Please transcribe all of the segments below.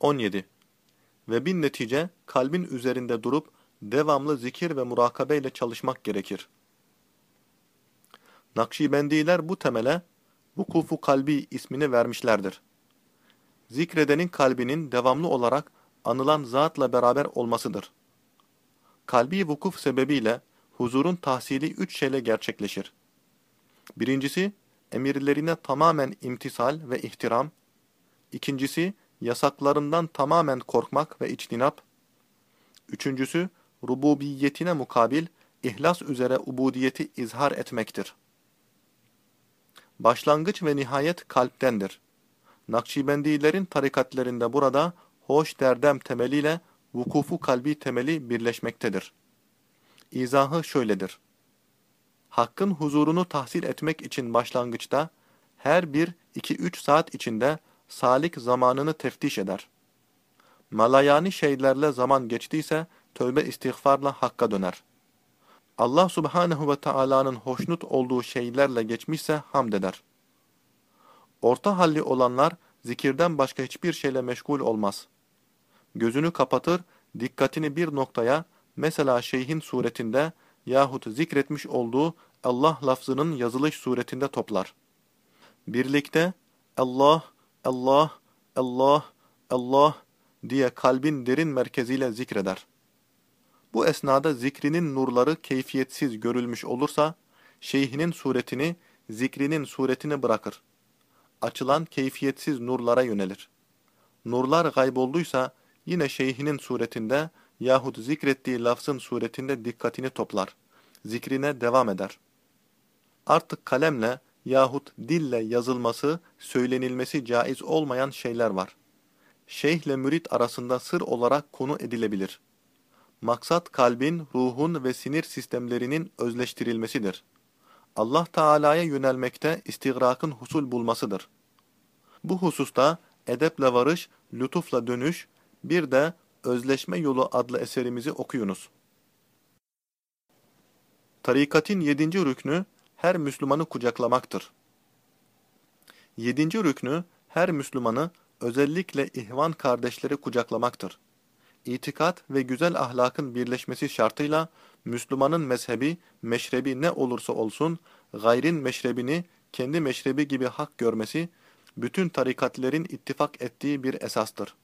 17. Ve bin netice kalbin üzerinde durup devamlı zikir ve murakabe ile çalışmak gerekir. Nakşibendiler bu temele vukufu kalbi ismini vermişlerdir. Zikredenin kalbinin devamlı olarak anılan zatla beraber olmasıdır. Kalbi vukuf sebebiyle huzurun tahsili üç şeyle gerçekleşir. Birincisi, emirlerine tamamen imtisal ve ihtiram. İkincisi, yasaklarından tamamen korkmak ve içtinap. Üçüncüsü, rububiyetine mukabil, ihlas üzere ubudiyeti izhar etmektir. Başlangıç ve nihayet kalptendir. Nakşibendilerin tarikatlerinde burada hoş derdem temeliyle vukufu kalbi temeli birleşmektedir. İzahı şöyledir. Hakkın huzurunu tahsil etmek için başlangıçta her bir iki üç saat içinde salik zamanını teftiş eder. Malayani şeylerle zaman geçtiyse tövbe istiğfarla hakka döner. Allah subhanehu ve Taala'nın hoşnut olduğu şeylerle geçmişse hamd eder. Orta halli olanlar zikirden başka hiçbir şeyle meşgul olmaz. Gözünü kapatır, dikkatini bir noktaya, mesela şeyhin suretinde yahut zikretmiş olduğu Allah lafzının yazılış suretinde toplar. Birlikte Allah, Allah, Allah, Allah diye kalbin derin merkeziyle zikreder. Bu esnada zikrinin nurları keyfiyetsiz görülmüş olursa, şeyhinin suretini, zikrinin suretini bırakır. Açılan keyfiyetsiz nurlara yönelir. Nurlar kaybolduysa, yine şeyhinin suretinde yahut zikrettiği lafzın suretinde dikkatini toplar. Zikrine devam eder. Artık kalemle yahut dille yazılması, söylenilmesi caiz olmayan şeyler var. Şeyhle mürit arasında sır olarak konu edilebilir. Maksat kalbin, ruhun ve sinir sistemlerinin özleştirilmesidir. Allah Teala'ya yönelmekte istigrakın husul bulmasıdır. Bu hususta edeple varış, lütufla dönüş, bir de Özleşme Yolu adlı eserimizi okuyunuz. Tarikatın yedinci rüknü her Müslümanı kucaklamaktır. Yedinci rüknü her Müslümanı özellikle ihvan kardeşleri kucaklamaktır. İtikat ve güzel ahlakın birleşmesi şartıyla Müslümanın mezhebi, meşrebi ne olursa olsun, gayrin meşrebini kendi meşrebi gibi hak görmesi, bütün tarikatlerin ittifak ettiği bir esastır.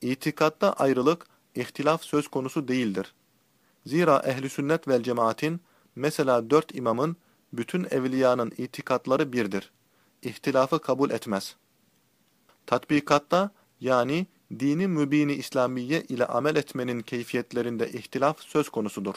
İtikatta ayrılık, ihtilaf söz konusu değildir. Zira ehli sünnet vel cemaatin, mesela dört imamın, bütün evliyanın itikatları birdir. İhtilafı kabul etmez. Tatbikatta, yani dini mübini İslamiye ile amel etmenin keyfiyetlerinde ihtilaf söz konusudur.